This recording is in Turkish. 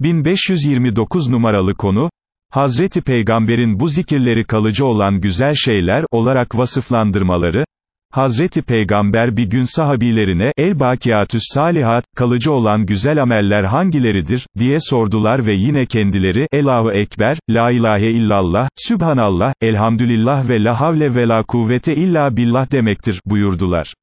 1529 numaralı konu, Hazreti Peygamber'in bu zikirleri kalıcı olan güzel şeyler olarak vasıflandırmaları, Hazreti Peygamber bir gün sahabilerine, el-bakiyatüs salihat, kalıcı olan güzel ameller hangileridir, diye sordular ve yine kendileri, Elahu Ekber, La ilahe illallah, Sübhanallah, Elhamdülillah ve la havle ve la kuvvete illa billah demektir, buyurdular.